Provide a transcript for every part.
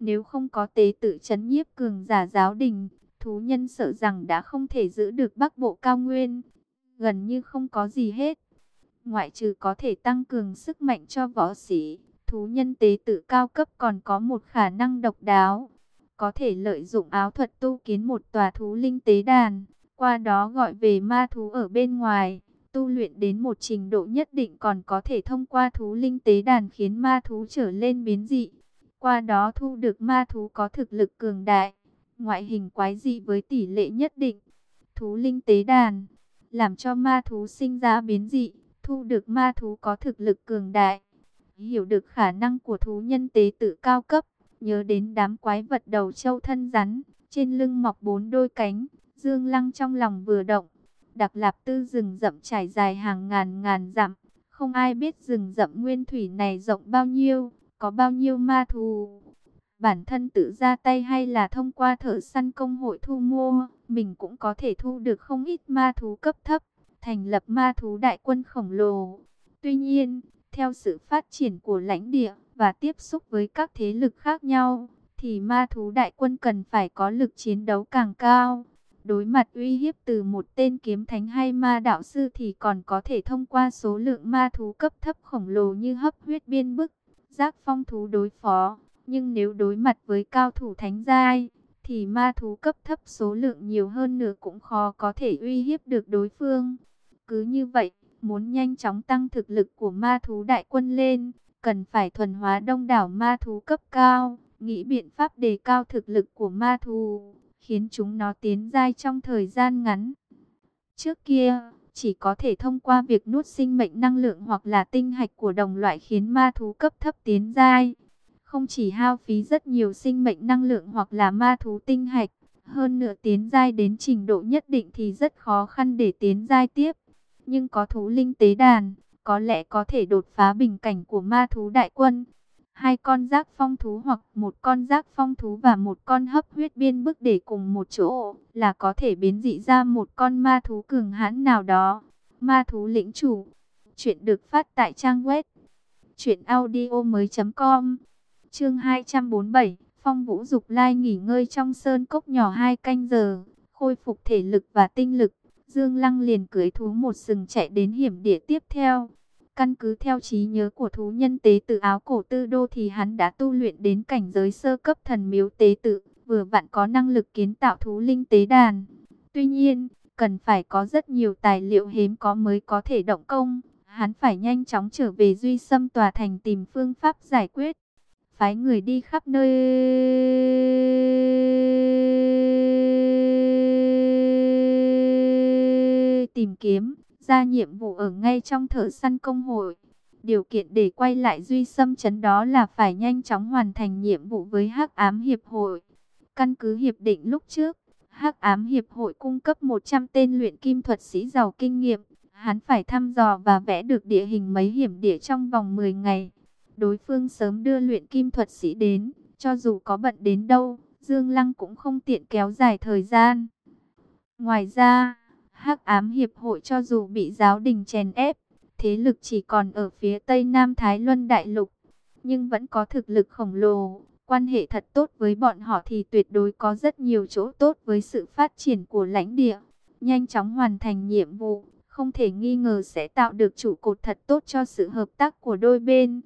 Nếu không có tế tự chấn nhiếp cường giả giáo đình, thú nhân sợ rằng đã không thể giữ được bắc bộ cao nguyên. Gần như không có gì hết. Ngoại trừ có thể tăng cường sức mạnh cho võ sĩ, thú nhân tế tự cao cấp còn có một khả năng độc đáo. Có thể lợi dụng áo thuật tu kiến một tòa thú linh tế đàn, qua đó gọi về ma thú ở bên ngoài. Tu luyện đến một trình độ nhất định còn có thể thông qua thú linh tế đàn khiến ma thú trở lên biến dị. Qua đó thu được ma thú có thực lực cường đại, ngoại hình quái dị với tỷ lệ nhất định. Thú linh tế đàn, làm cho ma thú sinh ra biến dị, thu được ma thú có thực lực cường đại. Hiểu được khả năng của thú nhân tế tự cao cấp, nhớ đến đám quái vật đầu trâu thân rắn, trên lưng mọc bốn đôi cánh, dương lăng trong lòng vừa động. Đặc lạp tư rừng rậm trải dài hàng ngàn ngàn dặm, không ai biết rừng rậm nguyên thủy này rộng bao nhiêu, có bao nhiêu ma thú. Bản thân tự ra tay hay là thông qua thợ săn công hội thu mua, mình cũng có thể thu được không ít ma thú cấp thấp, thành lập ma thú đại quân khổng lồ. Tuy nhiên, theo sự phát triển của lãnh địa và tiếp xúc với các thế lực khác nhau, thì ma thú đại quân cần phải có lực chiến đấu càng cao. Đối mặt uy hiếp từ một tên kiếm thánh hay ma đạo sư thì còn có thể thông qua số lượng ma thú cấp thấp khổng lồ như hấp huyết biên bức, giác phong thú đối phó. Nhưng nếu đối mặt với cao thủ thánh giai, thì ma thú cấp thấp số lượng nhiều hơn nữa cũng khó có thể uy hiếp được đối phương. Cứ như vậy, muốn nhanh chóng tăng thực lực của ma thú đại quân lên, cần phải thuần hóa đông đảo ma thú cấp cao, nghĩ biện pháp đề cao thực lực của ma thú, khiến chúng nó tiến giai trong thời gian ngắn. Trước kia, chỉ có thể thông qua việc nuốt sinh mệnh năng lượng hoặc là tinh hạch của đồng loại khiến ma thú cấp thấp tiến giai. Không chỉ hao phí rất nhiều sinh mệnh năng lượng hoặc là ma thú tinh hạch, hơn nữa tiến giai đến trình độ nhất định thì rất khó khăn để tiến giai tiếp. Nhưng có thú linh tế đàn, có lẽ có thể đột phá bình cảnh của ma thú đại quân. Hai con giác phong thú hoặc một con giác phong thú và một con hấp huyết biên bức để cùng một chỗ là có thể biến dị ra một con ma thú cường hãn nào đó. Ma thú lĩnh chủ. Chuyện được phát tại trang web. chuyệnaudio mới.com Chương 247 Phong vũ dục lai nghỉ ngơi trong sơn cốc nhỏ hai canh giờ. Khôi phục thể lực và tinh lực. Dương Lăng liền cưỡi thú một sừng chạy đến hiểm địa tiếp theo. Căn cứ theo trí nhớ của thú nhân tế tự áo cổ tư đô thì hắn đã tu luyện đến cảnh giới sơ cấp thần miếu tế tự, vừa vặn có năng lực kiến tạo thú linh tế đàn. Tuy nhiên, cần phải có rất nhiều tài liệu hiếm có mới có thể động công. Hắn phải nhanh chóng trở về duy xâm tòa thành tìm phương pháp giải quyết. Phái người đi khắp nơi tìm kiếm, ra nhiệm vụ ở ngay trong thợ săn công hội. Điều kiện để quay lại duy xâm chấn đó là phải nhanh chóng hoàn thành nhiệm vụ với hắc ám hiệp hội. Căn cứ hiệp định lúc trước, hắc ám hiệp hội cung cấp 100 tên luyện kim thuật sĩ giàu kinh nghiệm. Hắn phải thăm dò và vẽ được địa hình mấy hiểm địa trong vòng 10 ngày. Đối phương sớm đưa luyện kim thuật sĩ đến, cho dù có bận đến đâu, Dương Lăng cũng không tiện kéo dài thời gian. Ngoài ra, Hắc ám hiệp hội cho dù bị giáo đình chèn ép, thế lực chỉ còn ở phía tây nam Thái Luân Đại Lục, nhưng vẫn có thực lực khổng lồ. Quan hệ thật tốt với bọn họ thì tuyệt đối có rất nhiều chỗ tốt với sự phát triển của lãnh địa. Nhanh chóng hoàn thành nhiệm vụ, không thể nghi ngờ sẽ tạo được trụ cột thật tốt cho sự hợp tác của đôi bên.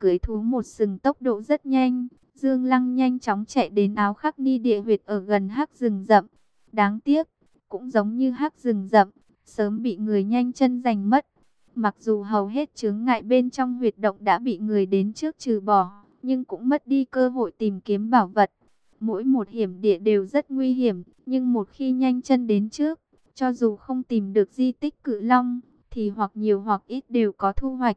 Cưới thú một sừng tốc độ rất nhanh, Dương Lăng nhanh chóng chạy đến áo khắc ni địa huyệt ở gần hắc rừng rậm. Đáng tiếc, cũng giống như hắc rừng rậm, sớm bị người nhanh chân giành mất. Mặc dù hầu hết chướng ngại bên trong huyệt động đã bị người đến trước trừ bỏ, nhưng cũng mất đi cơ hội tìm kiếm bảo vật. Mỗi một hiểm địa đều rất nguy hiểm, nhưng một khi nhanh chân đến trước, cho dù không tìm được di tích cự long, thì hoặc nhiều hoặc ít đều có thu hoạch.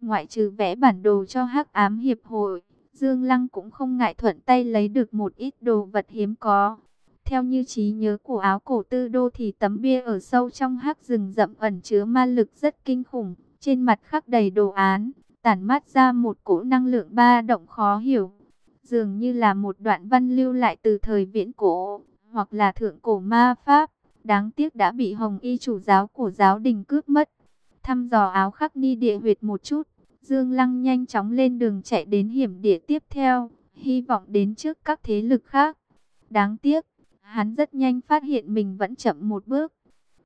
Ngoại trừ vẽ bản đồ cho hắc ám hiệp hội, Dương Lăng cũng không ngại thuận tay lấy được một ít đồ vật hiếm có. Theo như trí nhớ của áo cổ tư đô thì tấm bia ở sâu trong hắc rừng rậm ẩn chứa ma lực rất kinh khủng. Trên mặt khắc đầy đồ án, tản mát ra một cỗ năng lượng ba động khó hiểu. Dường như là một đoạn văn lưu lại từ thời viễn cổ, hoặc là thượng cổ ma pháp. Đáng tiếc đã bị hồng y chủ giáo của giáo đình cướp mất. Thăm dò áo khắc ni địa huyệt một chút, Dương Lăng nhanh chóng lên đường chạy đến hiểm địa tiếp theo. hy vọng đến trước các thế lực khác. Đáng tiếc, hắn rất nhanh phát hiện mình vẫn chậm một bước.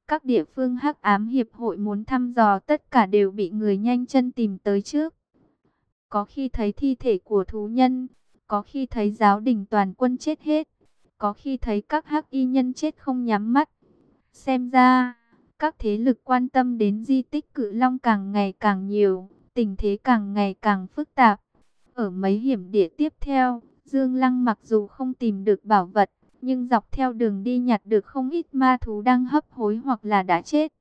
Các địa phương hắc ám hiệp hội muốn thăm dò tất cả đều bị người nhanh chân tìm tới trước. Có khi thấy thi thể của thú nhân, có khi thấy giáo đình toàn quân chết hết, có khi thấy các hắc y nhân chết không nhắm mắt. Xem ra, các thế lực quan tâm đến di tích cự long càng ngày càng nhiều, tình thế càng ngày càng phức tạp. Ở mấy hiểm địa tiếp theo, Dương Lăng mặc dù không tìm được bảo vật, nhưng dọc theo đường đi nhặt được không ít ma thú đang hấp hối hoặc là đã chết.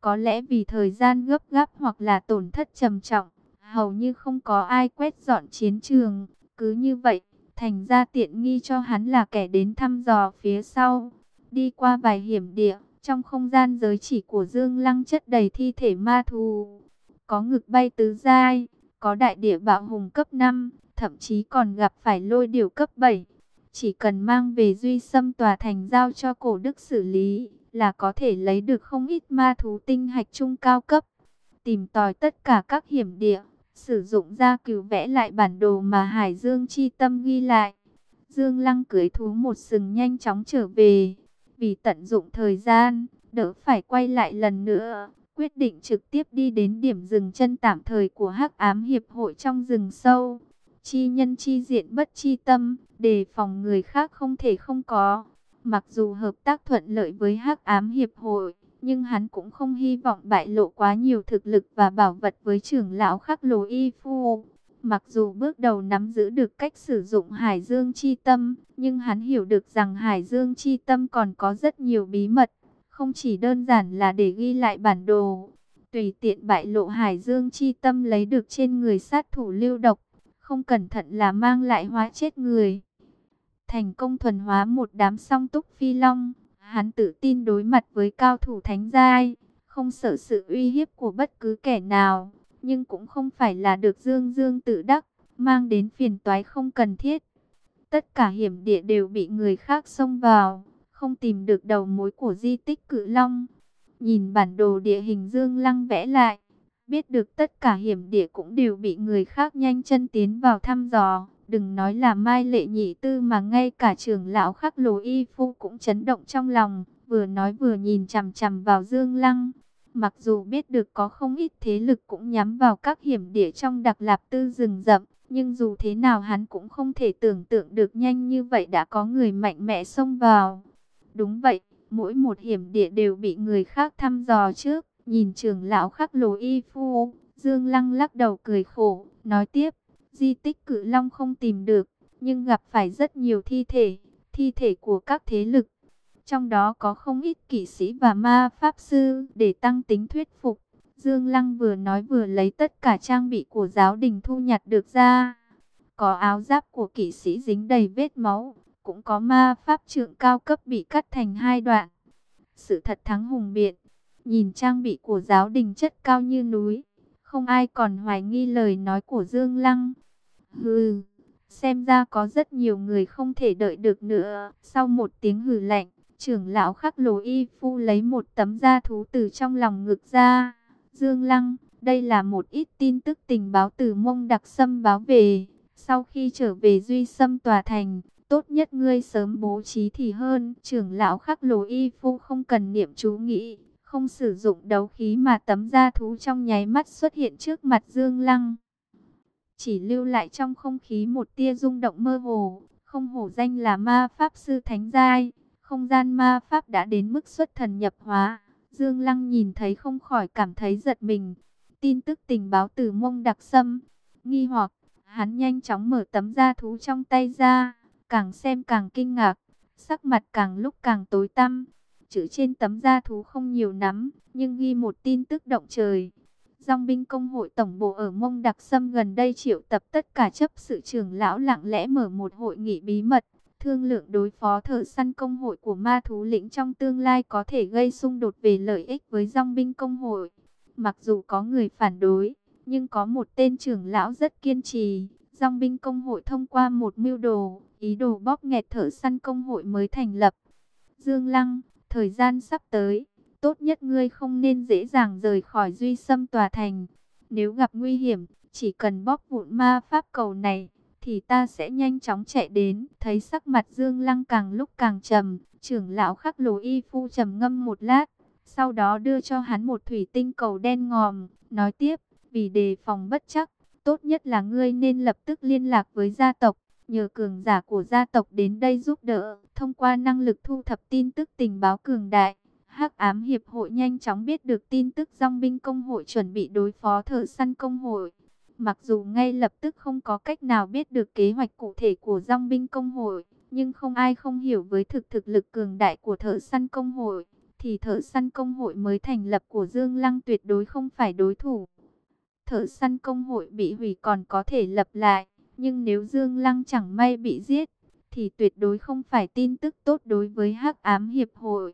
Có lẽ vì thời gian gấp gáp hoặc là tổn thất trầm trọng, hầu như không có ai quét dọn chiến trường. Cứ như vậy, thành ra tiện nghi cho hắn là kẻ đến thăm dò phía sau. Đi qua vài hiểm địa, trong không gian giới chỉ của Dương Lăng chất đầy thi thể ma thú. Có ngực bay tứ giai, có đại địa bạo hùng cấp 5, thậm chí còn gặp phải lôi điều cấp 7. Chỉ cần mang về duy xâm tòa thành giao cho cổ đức xử lý, là có thể lấy được không ít ma thú tinh hạch trung cao cấp. Tìm tòi tất cả các hiểm địa, sử dụng ra cứu vẽ lại bản đồ mà Hải Dương chi tâm ghi lại. Dương Lăng cưới thú một sừng nhanh chóng trở về, vì tận dụng thời gian, đỡ phải quay lại lần nữa, quyết định trực tiếp đi đến điểm dừng chân tạm thời của Hắc Ám Hiệp hội trong rừng sâu. Chi nhân chi diện bất chi tâm, đề phòng người khác không thể không có. Mặc dù hợp tác thuận lợi với Hắc Ám Hiệp hội, nhưng hắn cũng không hy vọng bại lộ quá nhiều thực lực và bảo vật với trưởng lão khắc lồ y phu. Mặc dù bước đầu nắm giữ được cách sử dụng Hải Dương Chi Tâm, nhưng hắn hiểu được rằng Hải Dương Chi Tâm còn có rất nhiều bí mật, không chỉ đơn giản là để ghi lại bản đồ. Tùy tiện bại lộ Hải Dương Chi Tâm lấy được trên người sát thủ lưu độc, không cẩn thận là mang lại hóa chết người. Thành công thuần hóa một đám song túc phi long, hắn tự tin đối mặt với cao thủ thánh giai, không sợ sự uy hiếp của bất cứ kẻ nào, nhưng cũng không phải là được dương dương tự đắc, mang đến phiền toái không cần thiết. Tất cả hiểm địa đều bị người khác xông vào, không tìm được đầu mối của di tích cự long. Nhìn bản đồ địa hình dương lăng vẽ lại, biết được tất cả hiểm địa cũng đều bị người khác nhanh chân tiến vào thăm dò. Đừng nói là Mai Lệ Nhị Tư mà ngay cả trưởng lão khắc lồ y phu cũng chấn động trong lòng, vừa nói vừa nhìn chằm chằm vào Dương Lăng. Mặc dù biết được có không ít thế lực cũng nhắm vào các hiểm địa trong đặc lạp tư rừng rậm, nhưng dù thế nào hắn cũng không thể tưởng tượng được nhanh như vậy đã có người mạnh mẽ xông vào. Đúng vậy, mỗi một hiểm địa đều bị người khác thăm dò trước. Nhìn trưởng lão khắc lồ y phu, Dương Lăng lắc đầu cười khổ, nói tiếp, di tích cự long không tìm được, nhưng gặp phải rất nhiều thi thể, thi thể của các thế lực. Trong đó có không ít kỵ sĩ và ma pháp sư để tăng tính thuyết phục. Dương Lăng vừa nói vừa lấy tất cả trang bị của giáo đình thu nhặt được ra. Có áo giáp của kỵ sĩ dính đầy vết máu, cũng có ma pháp trượng cao cấp bị cắt thành hai đoạn. Sự thật thắng hùng biện, nhìn trang bị của giáo đình chất cao như núi, không ai còn hoài nghi lời nói của Dương Lăng. Hừ, xem ra có rất nhiều người không thể đợi được nữa. Sau một tiếng hừ lạnh, trưởng lão khắc lồ y phu lấy một tấm da thú từ trong lòng ngực ra. Dương Lăng, đây là một ít tin tức tình báo từ mông đặc sâm báo về. Sau khi trở về duy sâm tòa thành, tốt nhất ngươi sớm bố trí thì hơn. Trưởng lão khắc lồ y phu không cần niệm chú nghĩ, không sử dụng đấu khí mà tấm da thú trong nháy mắt xuất hiện trước mặt Dương Lăng chỉ lưu lại trong không khí một tia rung động mơ hồ, không hổ danh là ma pháp sư thánh giai, không gian ma pháp đã đến mức xuất thần nhập hóa. Dương Lăng nhìn thấy không khỏi cảm thấy giật mình. Tin tức tình báo từ mông đặc sâm, nghi hoặc, hắn nhanh chóng mở tấm da thú trong tay ra, càng xem càng kinh ngạc, sắc mặt càng lúc càng tối tăm. Chữ trên tấm da thú không nhiều lắm, nhưng ghi một tin tức động trời. Dòng binh công hội tổng bộ ở Mông Đặc Sâm gần đây triệu tập tất cả chấp sự trưởng lão lặng lẽ mở một hội nghị bí mật, thương lượng đối phó thợ săn công hội của ma thú lĩnh trong tương lai có thể gây xung đột về lợi ích với dòng binh công hội. Mặc dù có người phản đối, nhưng có một tên trưởng lão rất kiên trì. Dòng binh công hội thông qua một mưu đồ, ý đồ bóp nghẹt thợ săn công hội mới thành lập. Dương Lăng, thời gian sắp tới tốt nhất ngươi không nên dễ dàng rời khỏi duy xâm tòa thành. Nếu gặp nguy hiểm, chỉ cần bóp vụn ma pháp cầu này, thì ta sẽ nhanh chóng chạy đến. Thấy sắc mặt Dương Lăng càng lúc càng trầm, trưởng lão khắc lồ y phu trầm ngâm một lát, sau đó đưa cho hắn một thủy tinh cầu đen ngòm, nói tiếp, vì đề phòng bất chắc, tốt nhất là ngươi nên lập tức liên lạc với gia tộc, nhờ cường giả của gia tộc đến đây giúp đỡ, thông qua năng lực thu thập tin tức tình báo cường đại. Hắc ám hiệp hội nhanh chóng biết được tin tức dòng binh công hội chuẩn bị đối phó thợ săn công hội. Mặc dù ngay lập tức không có cách nào biết được kế hoạch cụ thể của dòng binh công hội, nhưng không ai không hiểu với thực thực lực cường đại của thợ săn công hội, thì thợ săn công hội mới thành lập của Dương Lăng tuyệt đối không phải đối thủ. Thợ săn công hội bị hủy còn có thể lập lại, nhưng nếu Dương Lăng chẳng may bị giết, thì tuyệt đối không phải tin tức tốt đối với hắc ám hiệp hội.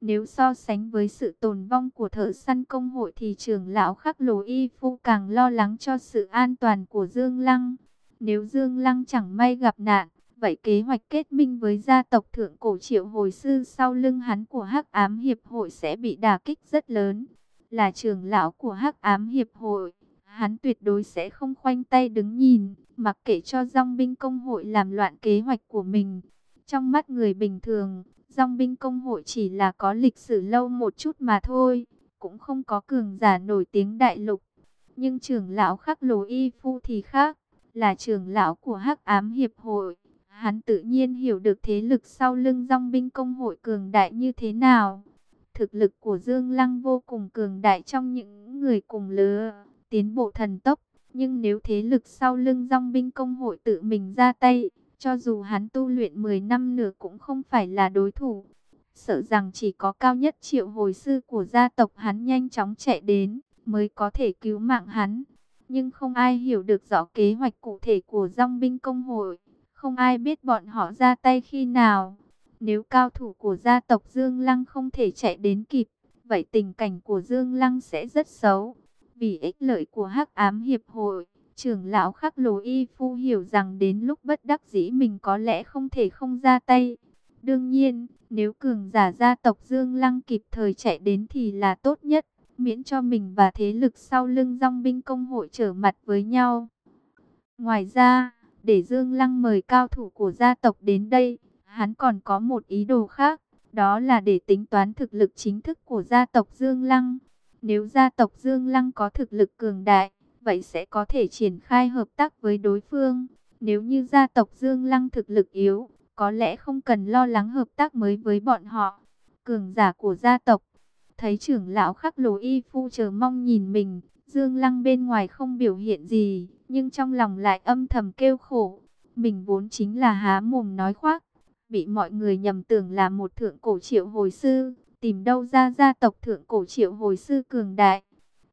Nếu so sánh với sự tồn vong của thợ săn công hội thì trưởng lão khắc lồ y phu càng lo lắng cho sự an toàn của Dương Lăng. Nếu Dương Lăng chẳng may gặp nạn, vậy kế hoạch kết minh với gia tộc thượng cổ triệu hồi sư sau lưng hắn của hắc ám hiệp hội sẽ bị đả kích rất lớn. Là trưởng lão của hắc ám hiệp hội, hắn tuyệt đối sẽ không khoanh tay đứng nhìn, mặc kệ cho dòng binh công hội làm loạn kế hoạch của mình. Trong mắt người bình thường, dòng binh công hội chỉ là có lịch sử lâu một chút mà thôi, cũng không có cường giả nổi tiếng đại lục. Nhưng trưởng lão khắc lồ y phu thì khác, là trưởng lão của hắc ám hiệp hội. Hắn tự nhiên hiểu được thế lực sau lưng dòng binh công hội cường đại như thế nào. Thực lực của Dương Lăng vô cùng cường đại trong những người cùng lứa, tiến bộ thần tốc. Nhưng nếu thế lực sau lưng dòng binh công hội tự mình ra tay, cho dù hắn tu luyện 10 năm nữa cũng không phải là đối thủ. Sợ rằng chỉ có cao nhất triệu hồi sư của gia tộc hắn nhanh chóng chạy đến, mới có thể cứu mạng hắn. Nhưng không ai hiểu được rõ kế hoạch cụ thể của dòng binh công hội. Không ai biết bọn họ ra tay khi nào. Nếu cao thủ của gia tộc Dương Lăng không thể chạy đến kịp, vậy tình cảnh của Dương Lăng sẽ rất xấu. Vì ích lợi của hắc ám hiệp hội, trưởng lão khắc lồ y phu hiểu rằng đến lúc bất đắc dĩ mình có lẽ không thể không ra tay. Đương nhiên, nếu cường giả gia tộc Dương Lăng kịp thời chạy đến thì là tốt nhất, miễn cho mình và thế lực sau lưng dòng binh công hội trở mặt với nhau. Ngoài ra, để Dương Lăng mời cao thủ của gia tộc đến đây, hắn còn có một ý đồ khác, đó là để tính toán thực lực chính thức của gia tộc Dương Lăng. Nếu gia tộc Dương Lăng có thực lực cường đại, vậy sẽ có thể triển khai hợp tác với đối phương. Nếu như gia tộc Dương Lăng thực lực yếu, có lẽ không cần lo lắng hợp tác mới với bọn họ. Cường giả của gia tộc, thấy trưởng lão khắc lồ y phu chờ mong nhìn mình, Dương Lăng bên ngoài không biểu hiện gì, nhưng trong lòng lại âm thầm kêu khổ. Mình vốn chính là há mồm nói khoác, bị mọi người nhầm tưởng là một thượng cổ triệu hồi sư, tìm đâu ra gia tộc thượng cổ triệu hồi sư cường đại.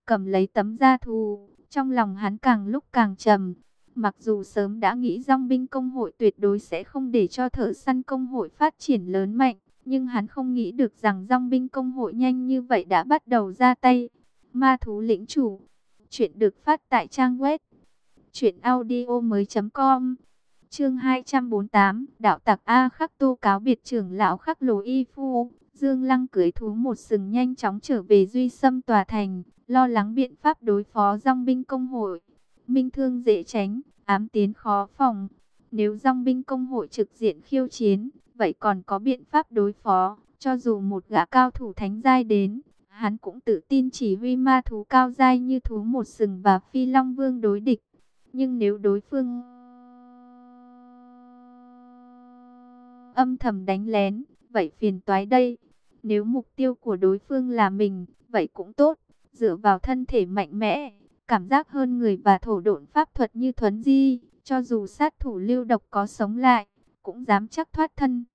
Cầm lấy tấm gia thù, trong lòng hắn càng lúc càng trầm. Mặc dù sớm đã nghĩ dòng binh công hội tuyệt đối sẽ không để cho thợ săn công hội phát triển lớn mạnh, nhưng hắn không nghĩ được rằng dòng binh công hội nhanh như vậy đã bắt đầu ra tay. Ma thú lĩnh chủ, chuyện được phát tại trang web truyệnaudiomoi.com. Chương 248, đạo tặc A Khắc tu cáo biệt trưởng lão Khắc Lồ Y Phu, Dương Lăng cưới thú một sừng nhanh chóng trở về Duy Sâm tòa thành, lo lắng biện pháp đối phó dòng binh công hội. Minh thương dễ tránh, ám tiến khó phòng. Nếu dòng binh công hội trực diện khiêu chiến, vậy còn có biện pháp đối phó, cho dù một gã cao thủ thánh giai đến, hắn cũng tự tin chỉ huy ma thú cao giai như thú một sừng và phi long vương đối địch. Nhưng nếu đối phương âm thầm đánh lén, vậy phiền toái đây. Nếu mục tiêu của đối phương là mình, vậy cũng tốt. Dựa vào thân thể mạnh mẽ, cảm giác hơn người và thổ độn pháp thuật như thuấn di, cho dù sát thủ lưu độc có sống lại, cũng dám chắc thoát thân.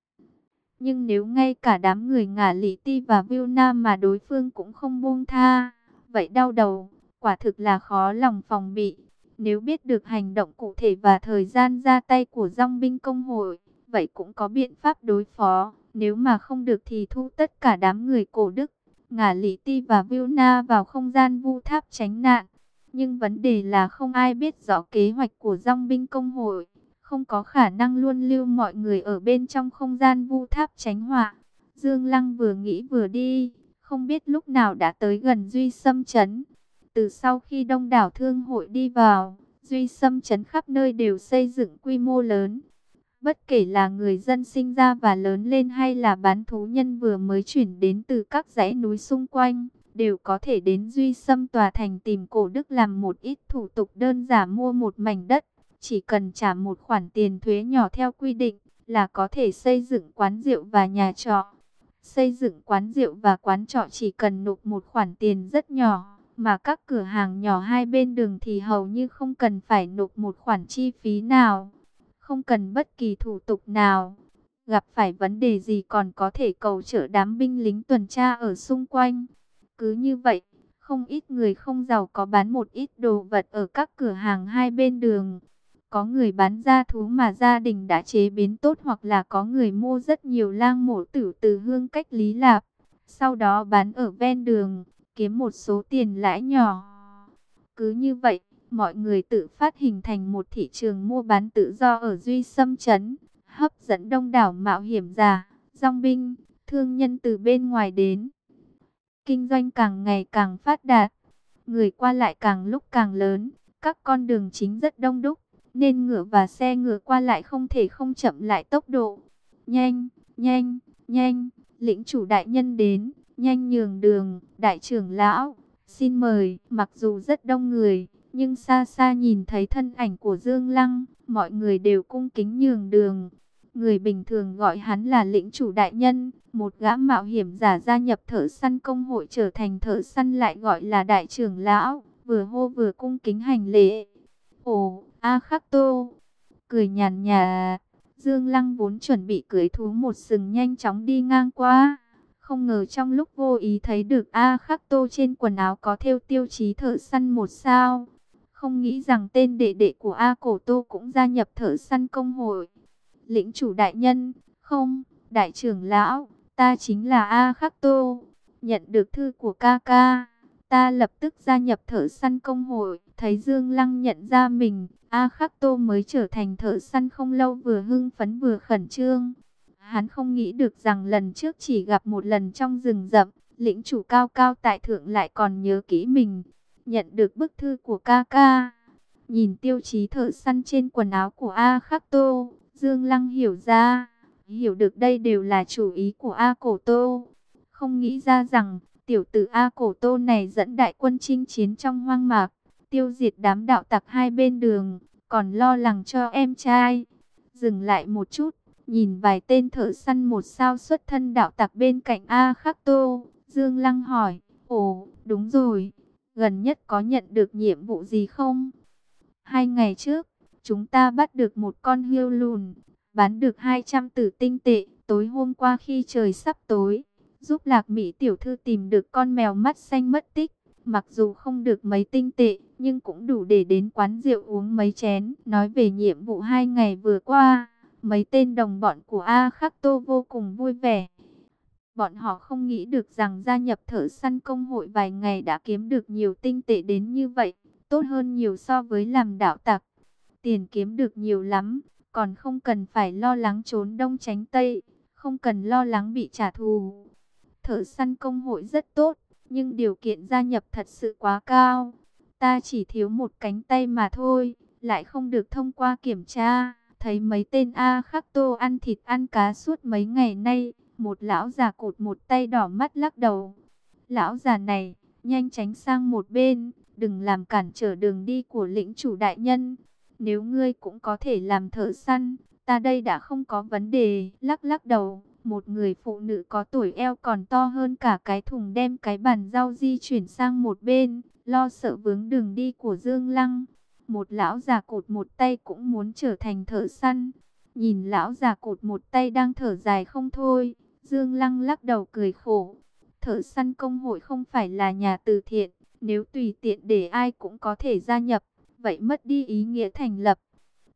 Nhưng nếu ngay cả đám người ngả lý ti và viu nam mà đối phương cũng không buông tha, vậy đau đầu, quả thực là khó lòng phòng bị. Nếu biết được hành động cụ thể và thời gian ra tay của dòng binh công hội, vậy cũng có biện pháp đối phó. Nếu mà không được thì thu tất cả đám người cổ đức, ngả lý ti và Vilna vào không gian vu tháp tránh nạn. Nhưng vấn đề là không ai biết rõ kế hoạch của dòng binh công hội. Không có khả năng luôn lưu mọi người ở bên trong không gian vu tháp tránh họa. Dương Lăng vừa nghĩ vừa đi, không biết lúc nào đã tới gần Duy Sâm Trấn. Từ sau khi đông đảo thương hội đi vào, Duy xâm chấn khắp nơi đều xây dựng quy mô lớn. Bất kể là người dân sinh ra và lớn lên hay là bán thú nhân vừa mới chuyển đến từ các dãy núi xung quanh, đều có thể đến Duy Sâm tòa thành tìm cổ đức làm một ít thủ tục đơn giản mua một mảnh đất. Chỉ cần trả một khoản tiền thuế nhỏ theo quy định là có thể xây dựng quán rượu và nhà trọ. Xây dựng quán rượu và quán trọ chỉ cần nộp một khoản tiền rất nhỏ, mà các cửa hàng nhỏ hai bên đường thì hầu như không cần phải nộp một khoản chi phí nào, không cần bất kỳ thủ tục nào. Gặp phải vấn đề gì còn có thể cầu trợ đám binh lính tuần tra ở xung quanh. Cứ như vậy, không ít người không giàu có bán một ít đồ vật ở các cửa hàng hai bên đường. Có người bán gia thú mà gia đình đã chế biến tốt hoặc là có người mua rất nhiều lang mổ tử từ hương cách lý lạp. Sau đó bán ở ven đường, kiếm một số tiền lãi nhỏ. Cứ như vậy, mọi người tự phát hình thành một thị trường mua bán tự do ở Duy Sâm Trấn, hấp dẫn đông đảo mạo hiểm giả, dòng binh, thương nhân từ bên ngoài đến. Kinh doanh càng ngày càng phát đạt, người qua lại càng lúc càng lớn, các con đường chính rất đông đúc, nên ngựa và xe ngựa qua lại không thể không chậm lại tốc độ. Nhanh, nhanh, nhanh, lĩnh chủ đại nhân đến, nhanh nhường đường, đại trưởng lão, xin mời, mặc dù rất đông người, nhưng xa xa nhìn thấy thân ảnh của Dương Lăng, mọi người đều cung kính nhường đường. Người bình thường gọi hắn là lĩnh chủ đại nhân, một gã mạo hiểm giả gia nhập thợ săn công hội trở thành thợ săn lại gọi là đại trưởng lão, vừa hô vừa cung kính hành lễ. Ồ, A Khắc Tô, cười nhàn nhà, Dương Lăng vốn chuẩn bị cưới thú một sừng nhanh chóng đi ngang qua. Không ngờ trong lúc vô ý thấy được A Khắc Tô trên quần áo có theo tiêu chí thợ săn một sao. Không nghĩ rằng tên đệ đệ của A Cổ Tô cũng gia nhập thợ săn công hội. Lĩnh chủ đại nhân, không, đại trưởng lão, ta chính là A Khắc Tô. Nhận được thư của ca ca, ta lập tức gia nhập thợ săn công hội. Thấy Dương Lăng nhận ra mình, A Khắc Tô mới trở thành thợ săn không lâu vừa hưng phấn vừa khẩn trương. Hắn không nghĩ được rằng lần trước chỉ gặp một lần trong rừng rậm, lĩnh chủ cao cao tại thượng lại còn nhớ kỹ mình. Nhận được bức thư của ca ca, nhìn tiêu chí thợ săn trên quần áo của A Khắc Tô, Dương Lăng hiểu ra, hiểu được đây đều là chủ ý của A Cổ Tô. Không nghĩ ra rằng, tiểu tử A Cổ Tô này dẫn đại quân chinh chiến trong hoang mạc, tiêu diệt đám đạo tặc hai bên đường, còn lo lắng cho em trai. Dừng lại một chút, nhìn vài tên thợ săn một sao xuất thân đạo tặc bên cạnh A Khắc Tô, Dương Lăng hỏi, ồ, đúng rồi, gần nhất có nhận được nhiệm vụ gì không? Hai ngày trước, chúng ta bắt được một con hươu lùn, bán được 200 tử tinh tệ, tối hôm qua khi trời sắp tối, giúp Lạc Mỹ tiểu thư tìm được con mèo mắt xanh mất tích. Mặc dù không được mấy tinh tệ, nhưng cũng đủ để đến quán rượu uống mấy chén. Nói về nhiệm vụ hai ngày vừa qua, mấy tên đồng bọn của A Khắc Tô vô cùng vui vẻ. Bọn họ không nghĩ được rằng gia nhập thợ săn công hội vài ngày đã kiếm được nhiều tinh tệ đến như vậy, tốt hơn nhiều so với làm đạo tặc. Tiền kiếm được nhiều lắm, còn không cần phải lo lắng trốn đông tránh tây, không cần lo lắng bị trả thù. Thợ săn công hội rất tốt, nhưng điều kiện gia nhập thật sự quá cao. Ta chỉ thiếu một cánh tay mà thôi, lại không được thông qua kiểm tra. Thấy mấy tên A khắc tô ăn thịt ăn cá suốt mấy ngày nay, một lão già cột một tay đỏ mắt lắc đầu. Lão già này, nhanh tránh sang một bên, đừng làm cản trở đường đi của lĩnh chủ đại nhân. Nếu ngươi cũng có thể làm thợ săn, ta đây đã không có vấn đề. Lắc lắc đầu, một người phụ nữ có tuổi eo còn to hơn cả cái thùng đem cái bàn rau di chuyển sang một bên, lo sợ vướng đường đi của Dương Lăng. Một lão già cột một tay cũng muốn trở thành thợ săn. Nhìn lão già cột một tay đang thở dài không thôi, Dương Lăng lắc đầu cười khổ. Thợ săn công hội không phải là nhà từ thiện, nếu tùy tiện để ai cũng có thể gia nhập, vậy mất đi ý nghĩa thành lập.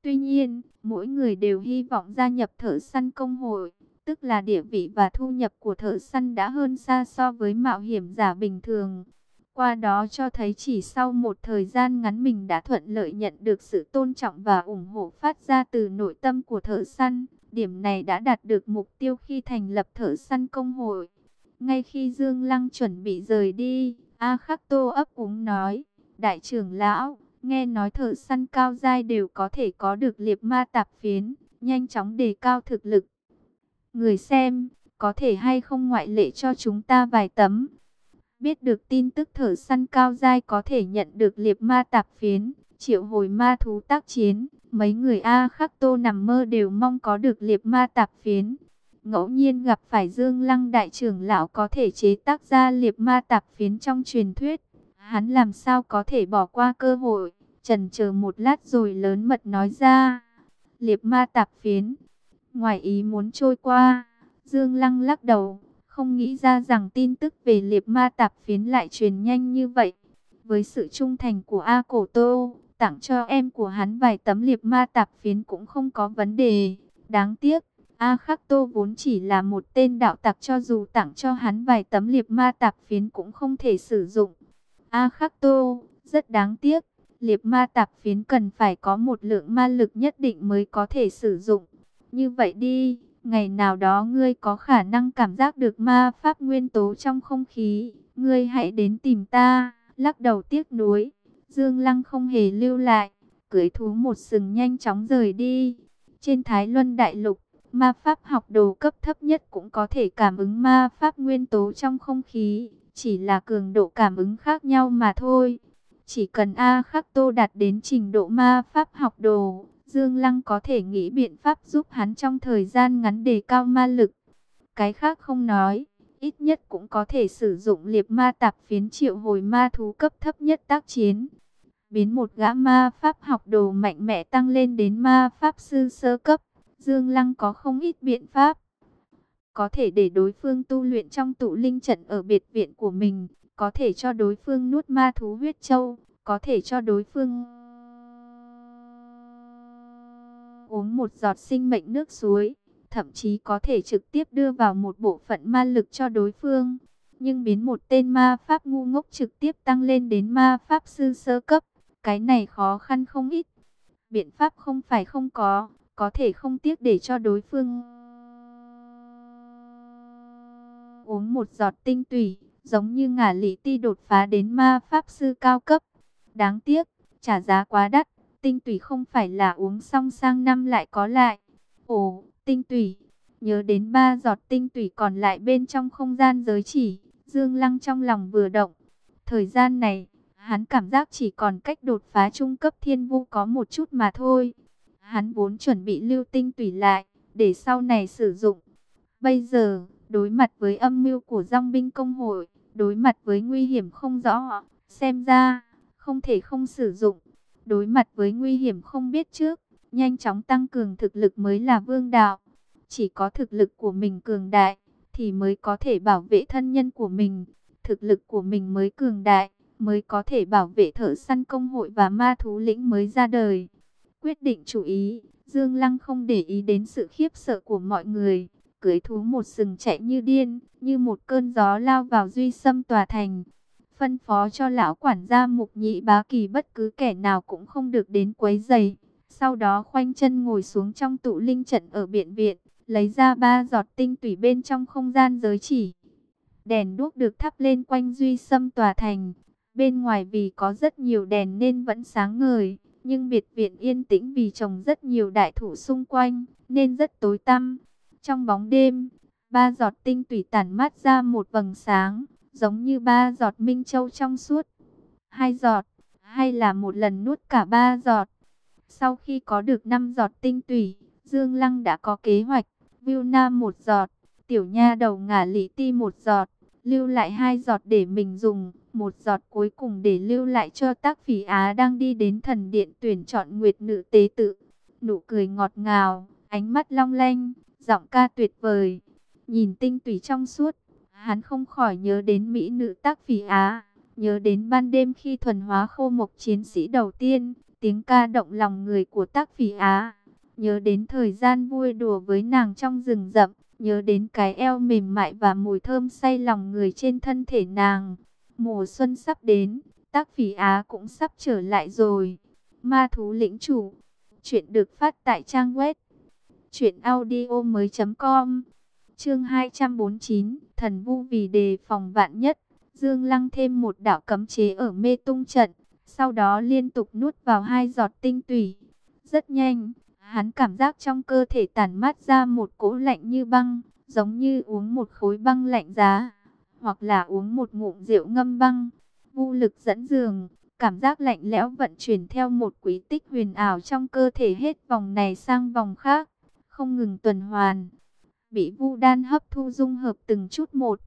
Tuy nhiên, mỗi người đều hy vọng gia nhập thợ săn công hội, tức là địa vị và thu nhập của thợ săn đã hơn xa so với mạo hiểm giả bình thường. Qua đó cho thấy chỉ sau một thời gian ngắn mình đã thuận lợi nhận được sự tôn trọng và ủng hộ phát ra từ nội tâm của thợ săn. Điểm này đã đạt được mục tiêu khi thành lập thợ săn công hội. Ngay khi Dương Lăng chuẩn bị rời đi, A Khắc Tô ấp úng nói, Đại trưởng lão, Nghe nói thợ săn cao giai đều có thể có được liệp ma tạp phiến, nhanh chóng đề cao thực lực. Người xem, có thể hay không ngoại lệ cho chúng ta vài tấm. Biết được tin tức thợ săn cao giai có thể nhận được liệp ma tạp phiến, triệu hồi ma thú tác chiến. Mấy người A Khắc Tô nằm mơ đều mong có được liệp ma tạp phiến. Ngẫu nhiên gặp phải Dương Lăng đại trưởng lão có thể chế tác ra liệp ma tạp phiến trong truyền thuyết. Hắn làm sao có thể bỏ qua cơ hội, trần chờ một lát rồi lớn mật nói ra. Liệp ma tạp phiến, ngoài ý muốn trôi qua, Dương Lăng lắc đầu, không nghĩ ra rằng tin tức về liệp ma tạp phiến lại truyền nhanh như vậy. Với sự trung thành của A Cổ Tô, tặng cho em của hắn vài tấm liệp ma tạp phiến cũng không có vấn đề. Đáng tiếc, A Khắc Tô vốn chỉ là một tên đạo tặc cho dù tặng cho hắn vài tấm liệp ma tạp phiến cũng không thể sử dụng. A Khắc Tô, rất đáng tiếc, liệp ma tạp phiến cần phải có một lượng ma lực nhất định mới có thể sử dụng. Như vậy đi, ngày nào đó ngươi có khả năng cảm giác được ma pháp nguyên tố trong không khí, ngươi hãy đến tìm ta, lắc đầu tiếc nuối. Dương Lăng không hề lưu lại, cưới thú một sừng nhanh chóng rời đi. Trên Thái Luân Đại Lục, ma pháp học đồ cấp thấp nhất cũng có thể cảm ứng ma pháp nguyên tố trong không khí, chỉ là cường độ cảm ứng khác nhau mà thôi. Chỉ cần A Khắc Tô đạt đến trình độ ma pháp học đồ, Dương Lăng có thể nghĩ biện pháp giúp hắn trong thời gian ngắn đề cao ma lực. Cái khác không nói, ít nhất cũng có thể sử dụng liệp ma tạp phiến triệu hồi ma thú cấp thấp nhất tác chiến. Biến một gã ma pháp học đồ mạnh mẽ tăng lên đến ma pháp sư sơ cấp, Dương Lăng có không ít biện pháp. Có thể để đối phương tu luyện trong tụ linh trận ở biệt viện của mình, có thể cho đối phương nuốt ma thú huyết châu, có thể cho đối phương uống một giọt sinh mệnh nước suối, thậm chí có thể trực tiếp đưa vào một bộ phận ma lực cho đối phương. Nhưng biến một tên ma pháp ngu ngốc trực tiếp tăng lên đến ma pháp sư sơ cấp, cái này khó khăn không ít. Biện pháp không phải không có, có thể không tiếc để cho đối phương uống một giọt tinh tủy, giống như ngả lý ti đột phá đến ma pháp sư cao cấp. Đáng tiếc, trả giá quá đắt, tinh tủy không phải là uống xong sang năm lại có lại. Ồ, tinh tủy, nhớ đến ba giọt tinh tủy còn lại bên trong không gian giới chỉ, Dương Lăng trong lòng vừa động. Thời gian này, hắn cảm giác chỉ còn cách đột phá trung cấp thiên vu có một chút mà thôi. Hắn vốn chuẩn bị lưu tinh tủy lại, để sau này sử dụng. Bây giờ, đối mặt với âm mưu của dòng binh công hội, đối mặt với nguy hiểm không rõ, xem ra, không thể không sử dụng. Đối mặt với nguy hiểm không biết trước, nhanh chóng tăng cường thực lực mới là vương đạo. Chỉ có thực lực của mình cường đại, thì mới có thể bảo vệ thân nhân của mình. Thực lực của mình mới cường đại, mới có thể bảo vệ thợ săn công hội và ma thú lĩnh mới ra đời. Quyết định chủ ý, Dương Lăng không để ý đến sự khiếp sợ của mọi người. Cưới thú một sừng chạy như điên, như một cơn gió lao vào duy xâm tòa thành. Phân phó cho lão quản gia mục nhị bá kỳ bất cứ kẻ nào cũng không được đến quấy giày. Sau đó khoanh chân ngồi xuống trong tụ linh trận ở biện viện, lấy ra ba giọt tinh tủy bên trong không gian giới chỉ. Đèn đuốc được thắp lên quanh duy xâm tòa thành. Bên ngoài vì có rất nhiều đèn nên vẫn sáng ngời nhưng biệt viện yên tĩnh vì trồng rất nhiều đại thụ xung quanh, nên rất tối tăm. Trong bóng đêm, ba giọt tinh tủy tản mát ra một vầng sáng, giống như ba giọt minh châu trong suốt. Hai giọt, hay là một lần nuốt cả ba giọt. Sau khi có được năm giọt tinh tủy, Dương Lăng đã có kế hoạch, Viu Nam một giọt, Tiểu Nha đầu ngả lý ti một giọt, lưu lại hai giọt để mình dùng, một giọt cuối cùng để lưu lại cho tác phỉ Á đang đi đến thần điện tuyển chọn nguyệt nữ tế tự. Nụ cười ngọt ngào, ánh mắt long lanh, giọng ca tuyệt vời, nhìn tinh tủy trong suốt, hắn không khỏi nhớ đến mỹ nữ tác phỉ Á, nhớ đến ban đêm khi thuần hóa khô mộc chiến sĩ đầu tiên, tiếng ca động lòng người của tác phỉ Á, nhớ đến thời gian vui đùa với nàng trong rừng rậm, nhớ đến cái eo mềm mại và mùi thơm say lòng người trên thân thể nàng. Mùa xuân sắp đến, tác phỉ Á cũng sắp trở lại rồi. Ma thú lĩnh chủ, chuyện được phát tại trang web audio mới com Chương 249, thần vu vì đề phòng vạn nhất, Dương Lăng thêm một đạo cấm chế ở mê tung trận, sau đó liên tục nuốt vào hai giọt tinh tủy. Rất nhanh, hắn cảm giác trong cơ thể tản mát ra một cỗ lạnh như băng, giống như uống một khối băng lạnh giá, hoặc là uống một ngụm rượu ngâm băng. Vô lực dẫn giường, cảm giác lạnh lẽo vận chuyển theo một quý tích huyền ảo trong cơ thể hết vòng này sang vòng khác, không ngừng tuần hoàn. Bị vu đan hấp thu dung hợp từng chút một.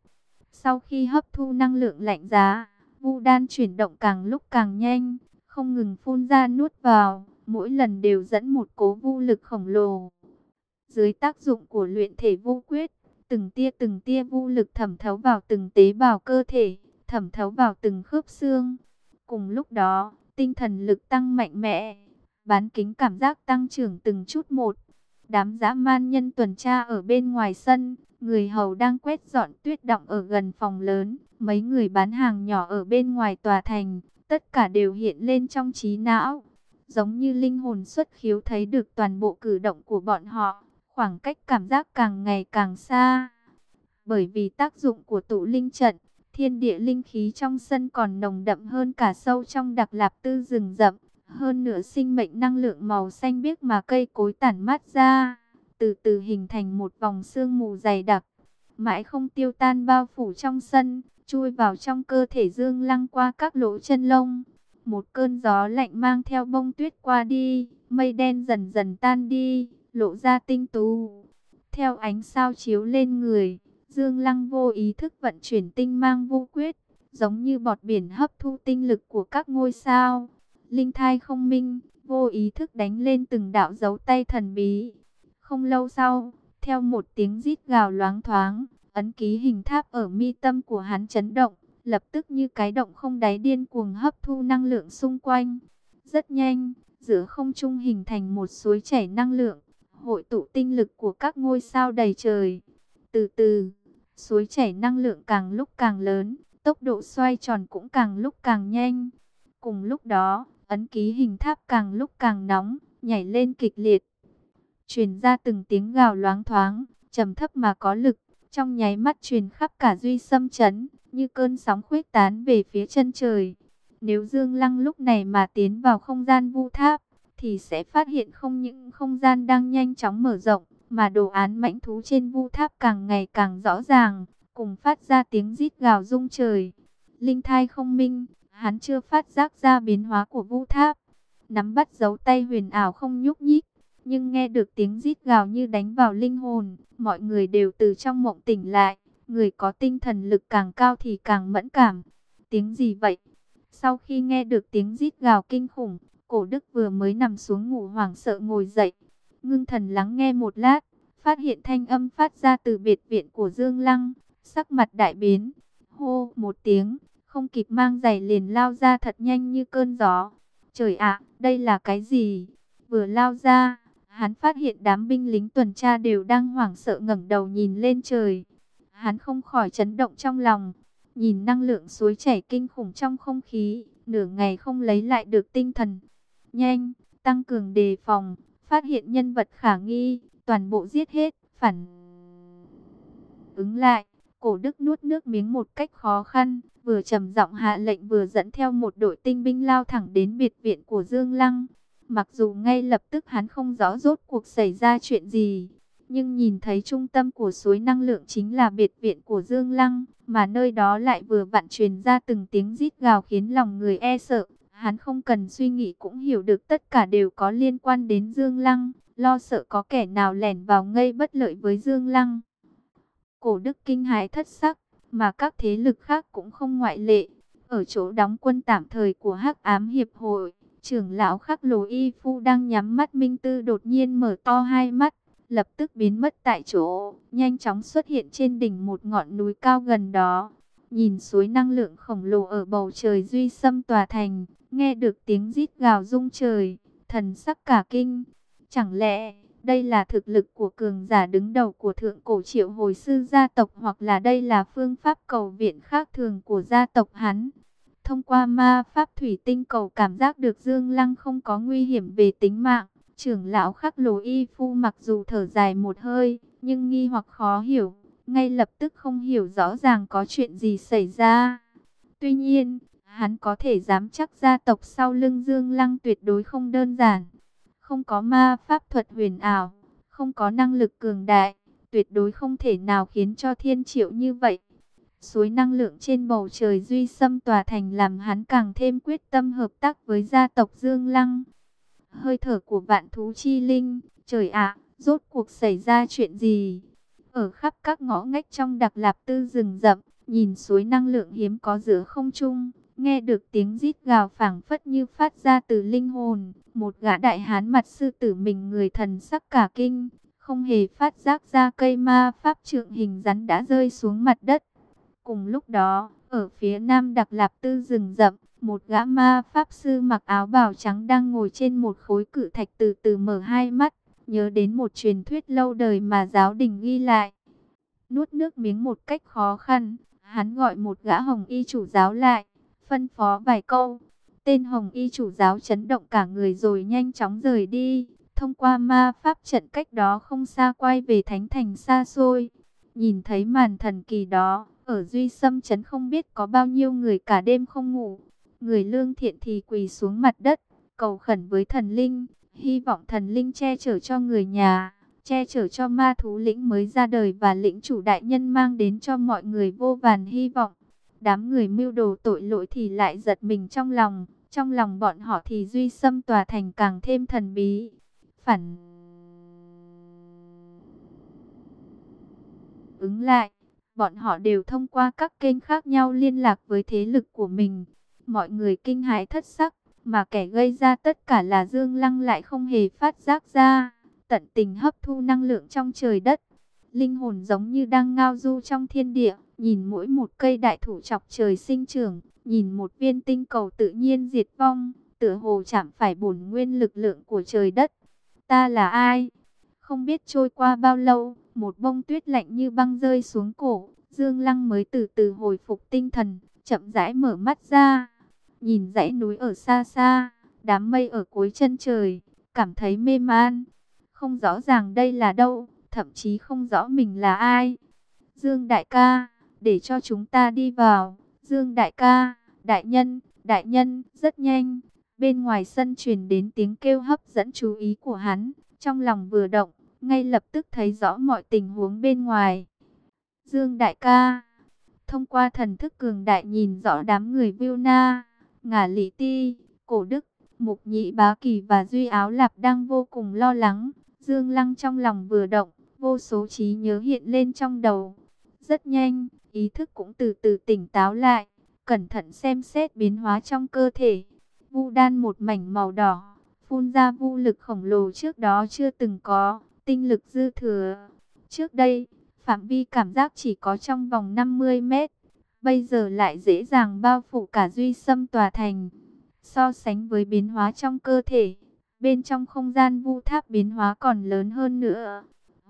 Sau khi hấp thu năng lượng lạnh giá, vu đan chuyển động càng lúc càng nhanh, không ngừng phun ra nuốt vào, mỗi lần đều dẫn một cố vu lực khổng lồ. Dưới tác dụng của luyện thể vu quyết, từng tia từng tia vu lực thẩm thấu vào từng tế bào cơ thể, thẩm thấu vào từng khớp xương. Cùng lúc đó, tinh thần lực tăng mạnh mẽ, bán kính cảm giác tăng trưởng từng chút một. Đám dã man nhân tuần tra ở bên ngoài sân, người hầu đang quét dọn tuyết động ở gần phòng lớn, mấy người bán hàng nhỏ ở bên ngoài tòa thành, tất cả đều hiện lên trong trí não. Giống như linh hồn xuất khiếu thấy được toàn bộ cử động của bọn họ, khoảng cách cảm giác càng ngày càng xa. Bởi vì tác dụng của tụ linh trận, thiên địa linh khí trong sân còn nồng đậm hơn cả sâu trong đặc lạp tư rừng rậm. Hơn nữa sinh mệnh năng lượng màu xanh biếc mà cây cối tản mát ra, từ từ hình thành một vòng sương mù dày đặc, mãi không tiêu tan bao phủ trong sân, chui vào trong cơ thể Dương Lăng qua các lỗ chân lông. Một cơn gió lạnh mang theo bông tuyết qua đi, mây đen dần dần tan đi, lộ ra tinh tú. Theo ánh sao chiếu lên người, Dương Lăng vô ý thức vận chuyển tinh mang vô quyết, giống như bọt biển hấp thu tinh lực của các ngôi sao. Linh thai không minh, vô ý thức đánh lên từng đạo dấu tay thần bí. Không lâu sau, theo một tiếng rít gào loáng thoáng, ấn ký hình tháp ở mi tâm của hắn chấn động, lập tức như cái động không đáy điên cuồng hấp thu năng lượng xung quanh. Rất nhanh, giữa không trung hình thành một suối chảy năng lượng, hội tụ tinh lực của các ngôi sao đầy trời. Từ từ, suối chảy năng lượng càng lúc càng lớn, tốc độ xoay tròn cũng càng lúc càng nhanh. Cùng lúc đó, ấn ký hình tháp càng lúc càng nóng, nhảy lên kịch liệt. Truyền ra từng tiếng gào loáng thoáng, trầm thấp mà có lực, trong nháy mắt truyền khắp cả duy xâm chấn, như cơn sóng khuếch tán về phía chân trời. Nếu Dương Lăng lúc này mà tiến vào không gian vu tháp, thì sẽ phát hiện không những không gian đang nhanh chóng mở rộng, mà đồ án mãnh thú trên vu tháp càng ngày càng rõ ràng, cùng phát ra tiếng rít gào rung trời. Linh thai không minh, hắn chưa phát giác ra biến hóa của vu tháp. Nắm bắt dấu tay huyền ảo không nhúc nhích, nhưng nghe được tiếng rít gào như đánh vào linh hồn, mọi người đều từ trong mộng tỉnh lại. Người có tinh thần lực càng cao thì càng mẫn cảm. Tiếng gì vậy? Sau khi nghe được tiếng rít gào kinh khủng, cổ đức vừa mới nằm xuống ngủ hoảng sợ ngồi dậy. Ngưng thần lắng nghe một lát, phát hiện thanh âm phát ra từ biệt viện của Dương Lăng, sắc mặt đại biến. Hô một tiếng, không kịp mang giày liền lao ra thật nhanh như cơn gió. Trời ạ, đây là cái gì? Vừa lao ra, hắn phát hiện đám binh lính tuần tra đều đang hoảng sợ ngẩng đầu nhìn lên trời. Hắn không khỏi chấn động trong lòng, nhìn năng lượng suối chảy kinh khủng trong không khí, nửa ngày không lấy lại được tinh thần. Nhanh, tăng cường đề phòng, phát hiện nhân vật khả nghi, toàn bộ giết hết, phản ứng lại. Cổ đức nuốt nước miếng một cách khó khăn, vừa trầm giọng hạ lệnh vừa dẫn theo một đội tinh binh lao thẳng đến biệt viện của Dương Lăng. Mặc dù ngay lập tức hắn không rõ rốt cuộc xảy ra chuyện gì, nhưng nhìn thấy trung tâm của suối năng lượng chính là biệt viện của Dương Lăng, mà nơi đó lại vừa vặn truyền ra từng tiếng rít gào khiến lòng người e sợ. Hắn không cần suy nghĩ cũng hiểu được tất cả đều có liên quan đến Dương Lăng, lo sợ có kẻ nào lẻn vào ngây bất lợi với Dương Lăng. Cổ đức kinh hãi thất sắc, mà các thế lực khác cũng không ngoại lệ. Ở chỗ đóng quân tạm thời của Hắc Ám Hiệp hội, trưởng lão khắc lồ y phu đang nhắm mắt minh tư đột nhiên mở to hai mắt, lập tức biến mất tại chỗ, nhanh chóng xuất hiện trên đỉnh một ngọn núi cao gần đó. Nhìn suối năng lượng khổng lồ ở bầu trời duy xâm tòa thành, nghe được tiếng rít gào rung trời, thần sắc cả kinh. Chẳng lẽ đây là thực lực của cường giả đứng đầu của thượng cổ triệu hồi sư gia tộc hoặc là đây là phương pháp cầu viện khác thường của gia tộc hắn? Thông qua ma pháp thủy tinh cầu cảm giác được Dương Lăng không có nguy hiểm về tính mạng. Trưởng lão khắc lồ y phu mặc dù thở dài một hơi, nhưng nghi hoặc khó hiểu, ngay lập tức không hiểu rõ ràng có chuyện gì xảy ra. Tuy nhiên, Hắn có thể dám chắc gia tộc sau lưng Dương Lăng tuyệt đối không đơn giản. Không có ma pháp thuật huyền ảo, không có năng lực cường đại, tuyệt đối không thể nào khiến cho thiên triệu như vậy. Suối năng lượng trên bầu trời duy xâm tòa thành làm hắn càng thêm quyết tâm hợp tác với gia tộc Dương Lăng. Hơi thở của vạn thú chi linh, trời ạ, rốt cuộc xảy ra chuyện gì? Ở khắp các ngõ ngách trong đặc lạp tư rừng rậm, nhìn suối năng lượng hiếm có giữa không trung, nghe được tiếng rít gào phảng phất như phát ra từ linh hồn. Một gã đại hán mặt sư tử mình người thần sắc cả kinh, không hề phát giác ra cây ma pháp trượng hình rắn đã rơi xuống mặt đất. Cùng lúc đó, ở phía nam đặc lạp tư rừng rậm, một gã ma pháp sư mặc áo bào trắng đang ngồi trên một khối cự thạch từ từ mở hai mắt, nhớ đến một truyền thuyết lâu đời mà giáo đình ghi lại. Nuốt nước miếng một cách khó khăn, hắn gọi một gã hồng y chủ giáo lại, phân phó vài câu. Tên hồng y chủ giáo chấn động cả người rồi nhanh chóng rời đi, thông qua ma pháp trận cách đó không xa quay về thánh thành xa xôi. Nhìn thấy màn thần kỳ đó, ở Duy Sâm Trấn không biết có bao nhiêu người cả đêm không ngủ. Người lương thiện thì quỳ xuống mặt đất, cầu khẩn với thần linh, hy vọng thần linh che chở cho người nhà, che chở cho ma thú lĩnh mới ra đời và lĩnh chủ đại nhân mang đến cho mọi người vô vàn hy vọng. Đám người mưu đồ tội lỗi thì lại giật mình trong lòng, trong lòng bọn họ thì Duy xâm tòa thành càng thêm thần bí. Phản ứng lại bọn họ đều thông qua các kênh khác nhau liên lạc với thế lực của mình. Mọi người kinh hãi thất sắc, mà kẻ gây ra tất cả là Dương Lăng lại không hề phát giác ra, tận tình hấp thu năng lượng trong trời đất. Linh hồn giống như đang ngao du trong thiên địa, nhìn mỗi một cây đại thủ chọc trời sinh trưởng, nhìn một viên tinh cầu tự nhiên diệt vong, tựa hồ chạm phải bổn nguyên lực lượng của trời đất. Ta là ai? Không biết trôi qua bao lâu, một bông tuyết lạnh như băng rơi xuống cổ, Dương Lăng mới từ từ hồi phục tinh thần, chậm rãi mở mắt ra. Nhìn dãy núi ở xa xa, đám mây ở cuối chân trời, cảm thấy mê man. Không rõ ràng đây là đâu, thậm chí không rõ mình là ai. Dương đại ca, để cho chúng ta đi vào. Dương đại ca, đại nhân, đại nhân, rất nhanh. Bên ngoài sân truyền đến tiếng kêu hấp dẫn chú ý của hắn, trong lòng vừa động, ngay lập tức thấy rõ mọi tình huống bên ngoài. Dương đại ca, thông qua thần thức cường đại nhìn rõ đám người Vilna, ngả lý ti, cổ đức, mục nhị bá kỳ và duy áo lạp đang vô cùng lo lắng. Dương lăng trong lòng vừa động, vô số trí nhớ hiện lên trong đầu. Rất nhanh, ý thức cũng từ từ tỉnh táo lại, cẩn thận xem xét biến hóa trong cơ thể. Vu đan một mảnh màu đỏ, phun ra vu lực khổng lồ trước đó chưa từng có, tinh lực dư thừa. Trước đây, phạm vi cảm giác chỉ có trong vòng 50 mét, bây giờ lại dễ dàng bao phủ cả duy xâm tòa thành. So sánh với biến hóa trong cơ thể, bên trong không gian vu tháp biến hóa còn lớn hơn nữa.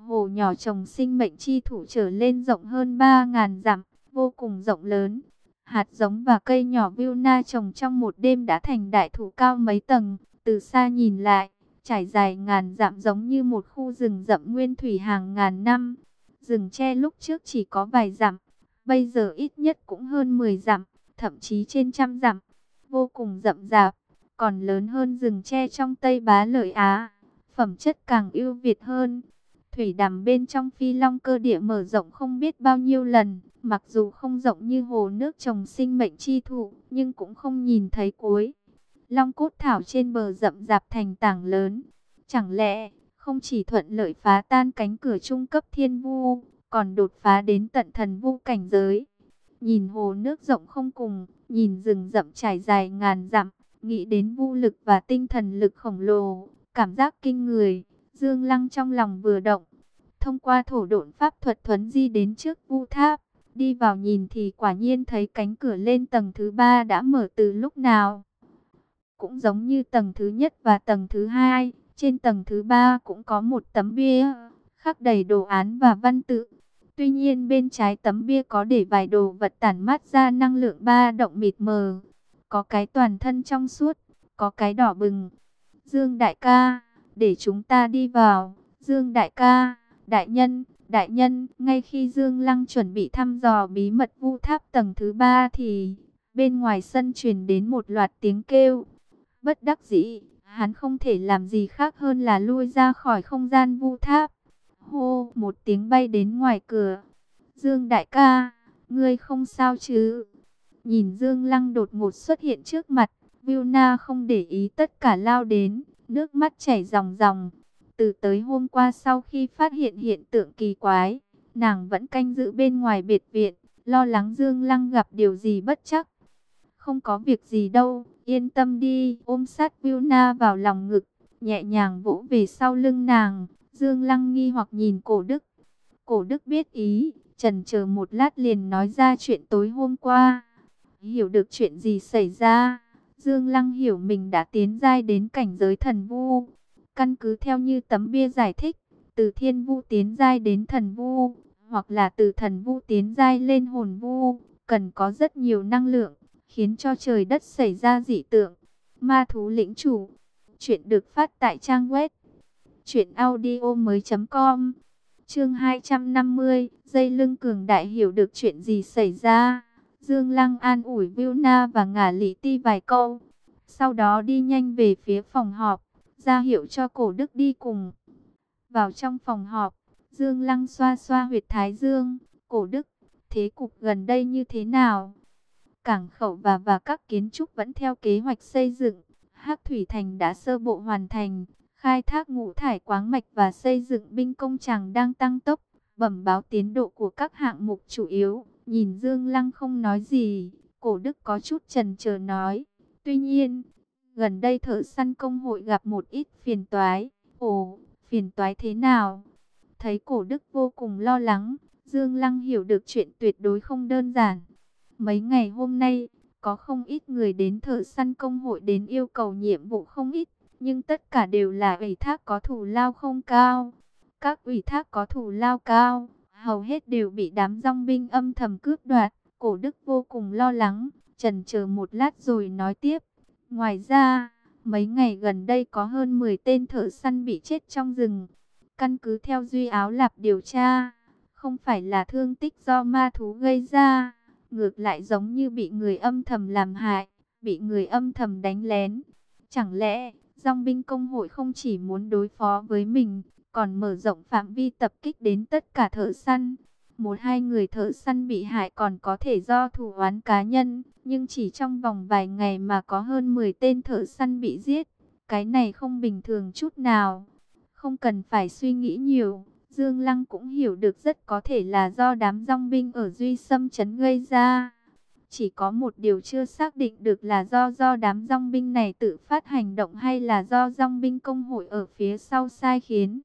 Hồ nhỏ trồng sinh mệnh chi thủ trở lên rộng hơn 3.000 dặm, vô cùng rộng lớn. Hạt giống và cây nhỏ Vilna trồng trong một đêm đã thành đại thủ cao mấy tầng, từ xa nhìn lại, trải dài ngàn dặm giống như một khu rừng rậm nguyên thủy hàng ngàn năm. Rừng tre lúc trước chỉ có vài dặm, bây giờ ít nhất cũng hơn 10 dặm, thậm chí trên trăm dặm, vô cùng rậm rạp, còn lớn hơn rừng tre trong Tây Bá Lợi Á, phẩm chất càng ưu việt hơn. Thủy đàm bên trong phi long cơ địa mở rộng không biết bao nhiêu lần, mặc dù không rộng như hồ nước trồng sinh mệnh chi thụ, nhưng cũng không nhìn thấy cuối. Long cốt thảo trên bờ rậm rạp thành tảng lớn. Chẳng lẽ không chỉ thuận lợi phá tan cánh cửa trung cấp thiên vu, còn đột phá đến tận thần vu cảnh giới. Nhìn hồ nước rộng không cùng, nhìn rừng rậm trải dài ngàn dặm, nghĩ đến vu lực và tinh thần lực khổng lồ, cảm giác kinh người. Dương Lăng trong lòng vừa động, thông qua thổ độn pháp thuật thuấn di đến trước vu tháp, đi vào nhìn thì quả nhiên thấy cánh cửa lên tầng thứ ba đã mở từ lúc nào. Cũng giống như tầng thứ nhất và tầng thứ hai, trên tầng thứ ba cũng có một tấm bia, khắc đầy đồ án và văn tự. Tuy nhiên bên trái tấm bia có để vài đồ vật tản mát ra năng lượng ba động mịt mờ. Có cái toàn thân trong suốt, có cái đỏ bừng. Dương đại ca, để chúng ta đi vào. Dương đại ca, đại nhân, đại nhân. Ngay khi Dương Lăng chuẩn bị thăm dò bí mật vu tháp tầng thứ ba thì bên ngoài sân truyền đến một loạt tiếng kêu. Bất đắc dĩ, hắn không thể làm gì khác hơn là lui ra khỏi không gian vu tháp. Hô, một tiếng bay đến ngoài cửa. Dương đại ca, ngươi không sao chứ? Nhìn Dương Lăng đột ngột xuất hiện trước mặt, Vilna không để ý tất cả lao đến, nước mắt chảy ròng ròng. Từ tới hôm qua sau khi phát hiện hiện tượng kỳ quái, nàng vẫn canh giữ bên ngoài biệt viện, lo lắng Dương Lăng gặp điều gì bất chắc. Không có việc gì đâu, yên tâm đi, ôm sát Na vào lòng ngực, nhẹ nhàng vỗ về sau lưng nàng. Dương Lăng nghi hoặc nhìn cổ đức. Cổ đức biết ý, trần chờ một lát liền nói ra chuyện tối hôm qua. Hiểu được chuyện gì xảy ra, Dương Lăng hiểu mình đã tiến giai đến cảnh giới thần vu. Căn cứ theo như tấm bia giải thích, từ thiên vu tiến giai đến thần vu, hoặc là từ thần vu tiến giai lên hồn vu, cần có rất nhiều năng lượng, khiến cho trời đất xảy ra dị tượng. Ma thú lĩnh chủ, chuyện được phát tại trang web truyệnaudiomoi.com. Chương 250, dây lưng cường đại hiểu được chuyện gì xảy ra. Dương Lăng an ủi Vilna và ngả lý ti vài câu. Sau đó đi nhanh về phía phòng họp, ra hiệu cho cổ đức đi cùng. Vào trong phòng họp, Dương Lăng xoa xoa huyệt thái dương. Cổ đức, thế cục gần đây như thế nào? Cảng khẩu và và các kiến trúc vẫn theo kế hoạch xây dựng. Hắc Thủy Thành đã sơ bộ hoàn thành. Khai thác ngũ thải quáng mạch và xây dựng binh công tràng đang tăng tốc. Bẩm báo tiến độ của các hạng mục chủ yếu Nhìn Dương Lăng không nói gì, cổ đức có chút trần chờ nói. Tuy nhiên, gần đây thợ săn công hội gặp một ít phiền toái. Ồ, phiền toái thế nào? Thấy cổ đức vô cùng lo lắng, Dương Lăng hiểu được chuyện tuyệt đối không đơn giản. Mấy ngày hôm nay, có không ít người đến thợ săn công hội đến yêu cầu nhiệm vụ không ít, nhưng tất cả đều là ủy thác có thủ lao không cao. Các ủy thác có thủ lao cao, hầu hết đều bị đám rong binh âm thầm cướp đoạt. Cổ đức vô cùng lo lắng, trần chờ một lát rồi nói tiếp. Ngoài ra, mấy ngày gần đây có hơn 10 tên thợ săn bị chết trong rừng. Căn cứ theo Duy Áo Lạp điều tra, không phải là thương tích do ma thú gây ra, ngược lại giống như bị người âm thầm làm hại, bị người âm thầm đánh lén. Chẳng lẽ, dòng binh công hội không chỉ muốn đối phó với mình, còn mở rộng phạm vi tập kích đến tất cả thợ săn. Một hai người thợ săn bị hại còn có thể do thủ oán cá nhân, nhưng chỉ trong vòng vài ngày mà có hơn 10 tên thợ săn bị giết. Cái này không bình thường chút nào. Không cần phải suy nghĩ nhiều, Dương Lăng cũng hiểu được rất có thể là do đám rong binh ở Duy Sâm Trấn gây ra. Chỉ có một điều chưa xác định được là do do đám rong binh này tự phát hành động hay là do rong binh công hội ở phía sau sai khiến.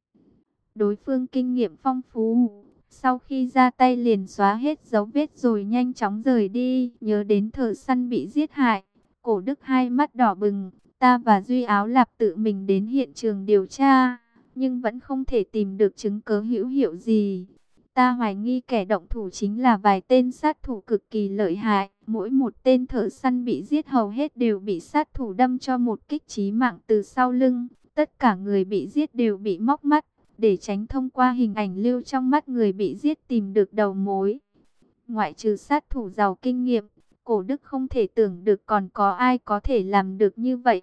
Đối phương kinh nghiệm phong phú, sau khi ra tay liền xóa hết dấu vết rồi nhanh chóng rời đi, nhớ đến thợ săn bị giết hại. Cổ đức hai mắt đỏ bừng, ta và Duy Áo Lạp tự mình đến hiện trường điều tra, nhưng vẫn không thể tìm được chứng cứ hữu hiệu gì. Ta hoài nghi kẻ động thủ chính là vài tên sát thủ cực kỳ lợi hại. Mỗi một tên thợ săn bị giết hầu hết đều bị sát thủ đâm cho một kích trí mạng từ sau lưng. Tất cả người bị giết đều bị móc mắt, để tránh thông qua hình ảnh lưu trong mắt người bị giết tìm được đầu mối. Ngoại trừ sát thủ giàu kinh nghiệm, cổ đức không thể tưởng được còn có ai có thể làm được như vậy.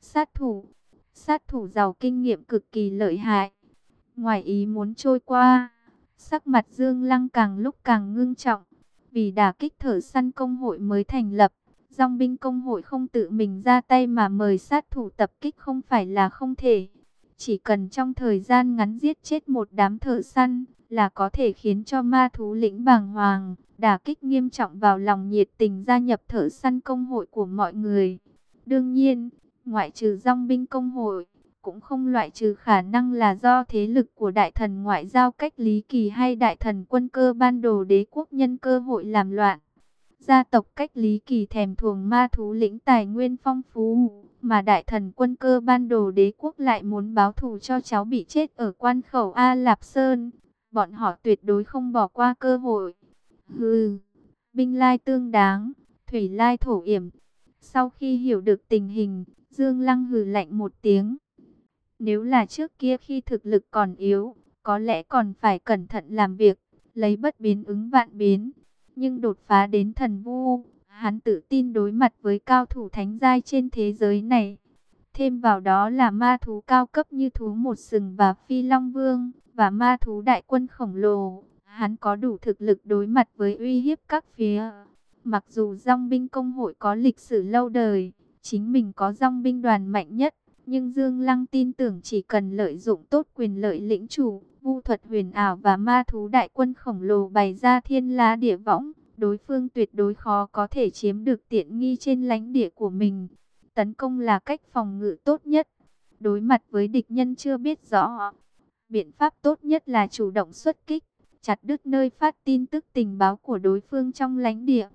Sát thủ, sát thủ giàu kinh nghiệm cực kỳ lợi hại. Ngoài ý muốn trôi qua, sắc mặt Dương Lăng càng lúc càng ngưng trọng. Vì đả kích thở săn công hội mới thành lập, dòng binh công hội không tự mình ra tay mà mời sát thủ tập kích không phải là không thể. Chỉ cần trong thời gian ngắn giết chết một đám thợ săn là có thể khiến cho ma thú lĩnh bàng hoàng, đả kích nghiêm trọng vào lòng nhiệt tình gia nhập thợ săn công hội của mọi người. Đương nhiên, ngoại trừ dòng binh công hội, cũng không loại trừ khả năng là do thế lực của đại thần ngoại giao cách lý kỳ hay đại thần quân cơ ban đồ đế quốc nhân cơ hội làm loạn. Gia tộc cách lý kỳ thèm thuồng ma thú lĩnh tài nguyên phong phú, mà đại thần quân cơ ban đồ đế quốc lại muốn báo thù cho cháu bị chết ở quan khẩu A Lạp Sơn. Bọn họ tuyệt đối không bỏ qua cơ hội. Hừ, binh lai tương đáng, thủy lai thổ yểm. Sau khi hiểu được tình hình, Dương Lăng hừ lạnh một tiếng. Nếu là trước kia khi thực lực còn yếu, có lẽ còn phải cẩn thận làm việc, lấy bất biến ứng vạn biến. Nhưng đột phá đến thần vu, Hắn tự tin đối mặt với cao thủ thánh giai trên thế giới này. Thêm vào đó là ma thú cao cấp như thú một sừng và phi long vương, và ma thú đại quân khổng lồ. Hắn có đủ thực lực đối mặt với uy hiếp các phía. Mặc dù dòng binh công hội có lịch sử lâu đời, chính mình có dòng binh đoàn mạnh nhất, nhưng Dương Lăng tin tưởng chỉ cần lợi dụng tốt quyền lợi lĩnh chủ, vu thuật huyền ảo và ma thú đại quân khổng lồ bày ra thiên la địa võng, đối phương tuyệt đối khó có thể chiếm được tiện nghi trên lãnh địa của mình. Tấn công là cách phòng ngự tốt nhất. Đối mặt với địch nhân chưa biết rõ, biện pháp tốt nhất là chủ động xuất kích, chặt đứt nơi phát tin tức tình báo của đối phương trong lãnh địa.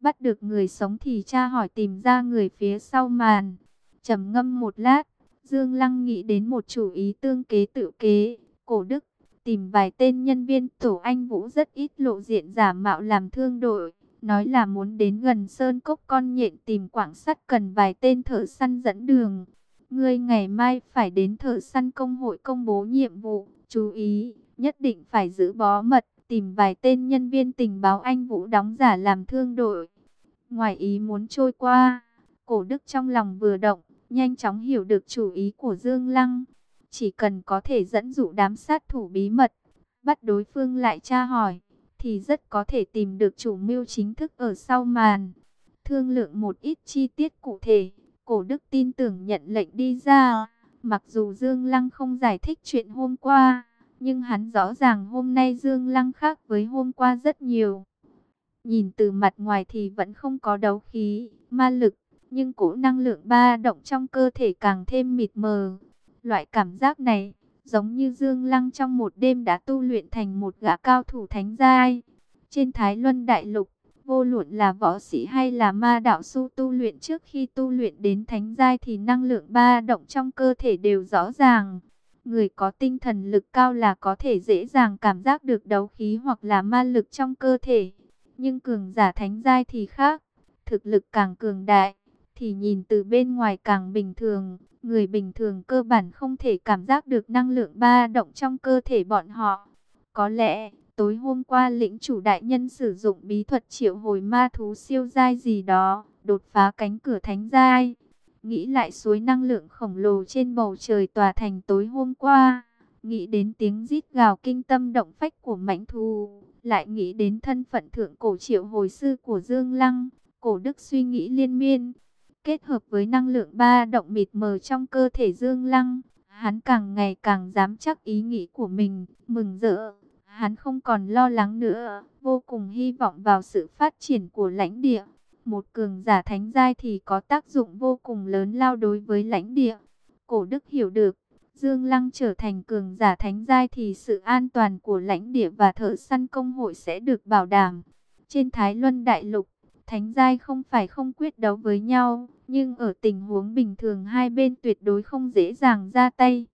Bắt được người sống thì tra hỏi tìm ra người phía sau màn. trầm ngâm một lát, Dương Lăng nghĩ đến một chủ ý tương kế tự kế, cổ đức tìm vài tên nhân viên tổ anh Vũ rất ít lộ diện giả mạo làm thương đội. Nói là muốn đến gần sơn cốc con nhện tìm quảng sắt cần vài tên thợ săn dẫn đường. Ngươi ngày mai phải đến thợ săn công hội công bố nhiệm vụ. Chú ý, nhất định phải giữ bó mật, tìm vài tên nhân viên tình báo anh Vũ đóng giả làm thương đội. Ngoài ý muốn trôi qua, cổ đức trong lòng vừa động, nhanh chóng hiểu được chủ ý của Dương Lăng. Chỉ cần có thể dẫn dụ đám sát thủ bí mật, bắt đối phương lại tra hỏi, thì rất có thể tìm được chủ mưu chính thức ở sau màn. Thương lượng một ít chi tiết cụ thể, cổ đức tin tưởng nhận lệnh đi ra. Mặc dù Dương Lăng không giải thích chuyện hôm qua, nhưng hắn rõ ràng hôm nay Dương Lăng khác với hôm qua rất nhiều. Nhìn từ mặt ngoài thì vẫn không có đấu khí, ma lực, nhưng cổ năng lượng ba động trong cơ thể càng thêm mịt mờ. Loại cảm giác này, giống như Dương Lăng trong một đêm đã tu luyện thành một gã cao thủ thánh giai. Trên Thái Luân Đại Lục, vô luận là võ sĩ hay là ma đạo su tu luyện trước khi tu luyện đến thánh giai thì năng lượng ba động trong cơ thể đều rõ ràng. Người có tinh thần lực cao là có thể dễ dàng cảm giác được đấu khí hoặc là ma lực trong cơ thể. Nhưng cường giả thánh giai thì khác, thực lực càng cường đại, thì nhìn từ bên ngoài càng bình thường. Người bình thường cơ bản không thể cảm giác được năng lượng ba động trong cơ thể bọn họ. Có lẽ, tối hôm qua lĩnh chủ đại nhân sử dụng bí thuật triệu hồi ma thú siêu giai gì đó, đột phá cánh cửa thánh giai. Nghĩ lại suối năng lượng khổng lồ trên bầu trời tòa thành tối hôm qua. Nghĩ đến tiếng rít gào kinh tâm động phách của mãnh thú. Lại nghĩ đến thân phận thượng cổ triệu hồi sư của Dương Lăng. Cổ đức suy nghĩ liên miên kết hợp với năng lượng ba động mịt mờ trong cơ thể Dương Lăng, hắn càng ngày càng dám chắc ý nghĩ của mình, mừng rỡ. Hắn không còn lo lắng nữa, vô cùng hy vọng vào sự phát triển của lãnh địa. Một cường giả thánh giai thì có tác dụng vô cùng lớn lao đối với lãnh địa. Cổ đức hiểu được, Dương Lăng trở thành cường giả thánh giai thì sự an toàn của lãnh địa và thợ săn công hội sẽ được bảo đảm. Trên Thái Luân Đại Lục, thánh giai không phải không quyết đấu với nhau, nhưng ở tình huống bình thường hai bên tuyệt đối không dễ dàng ra tay.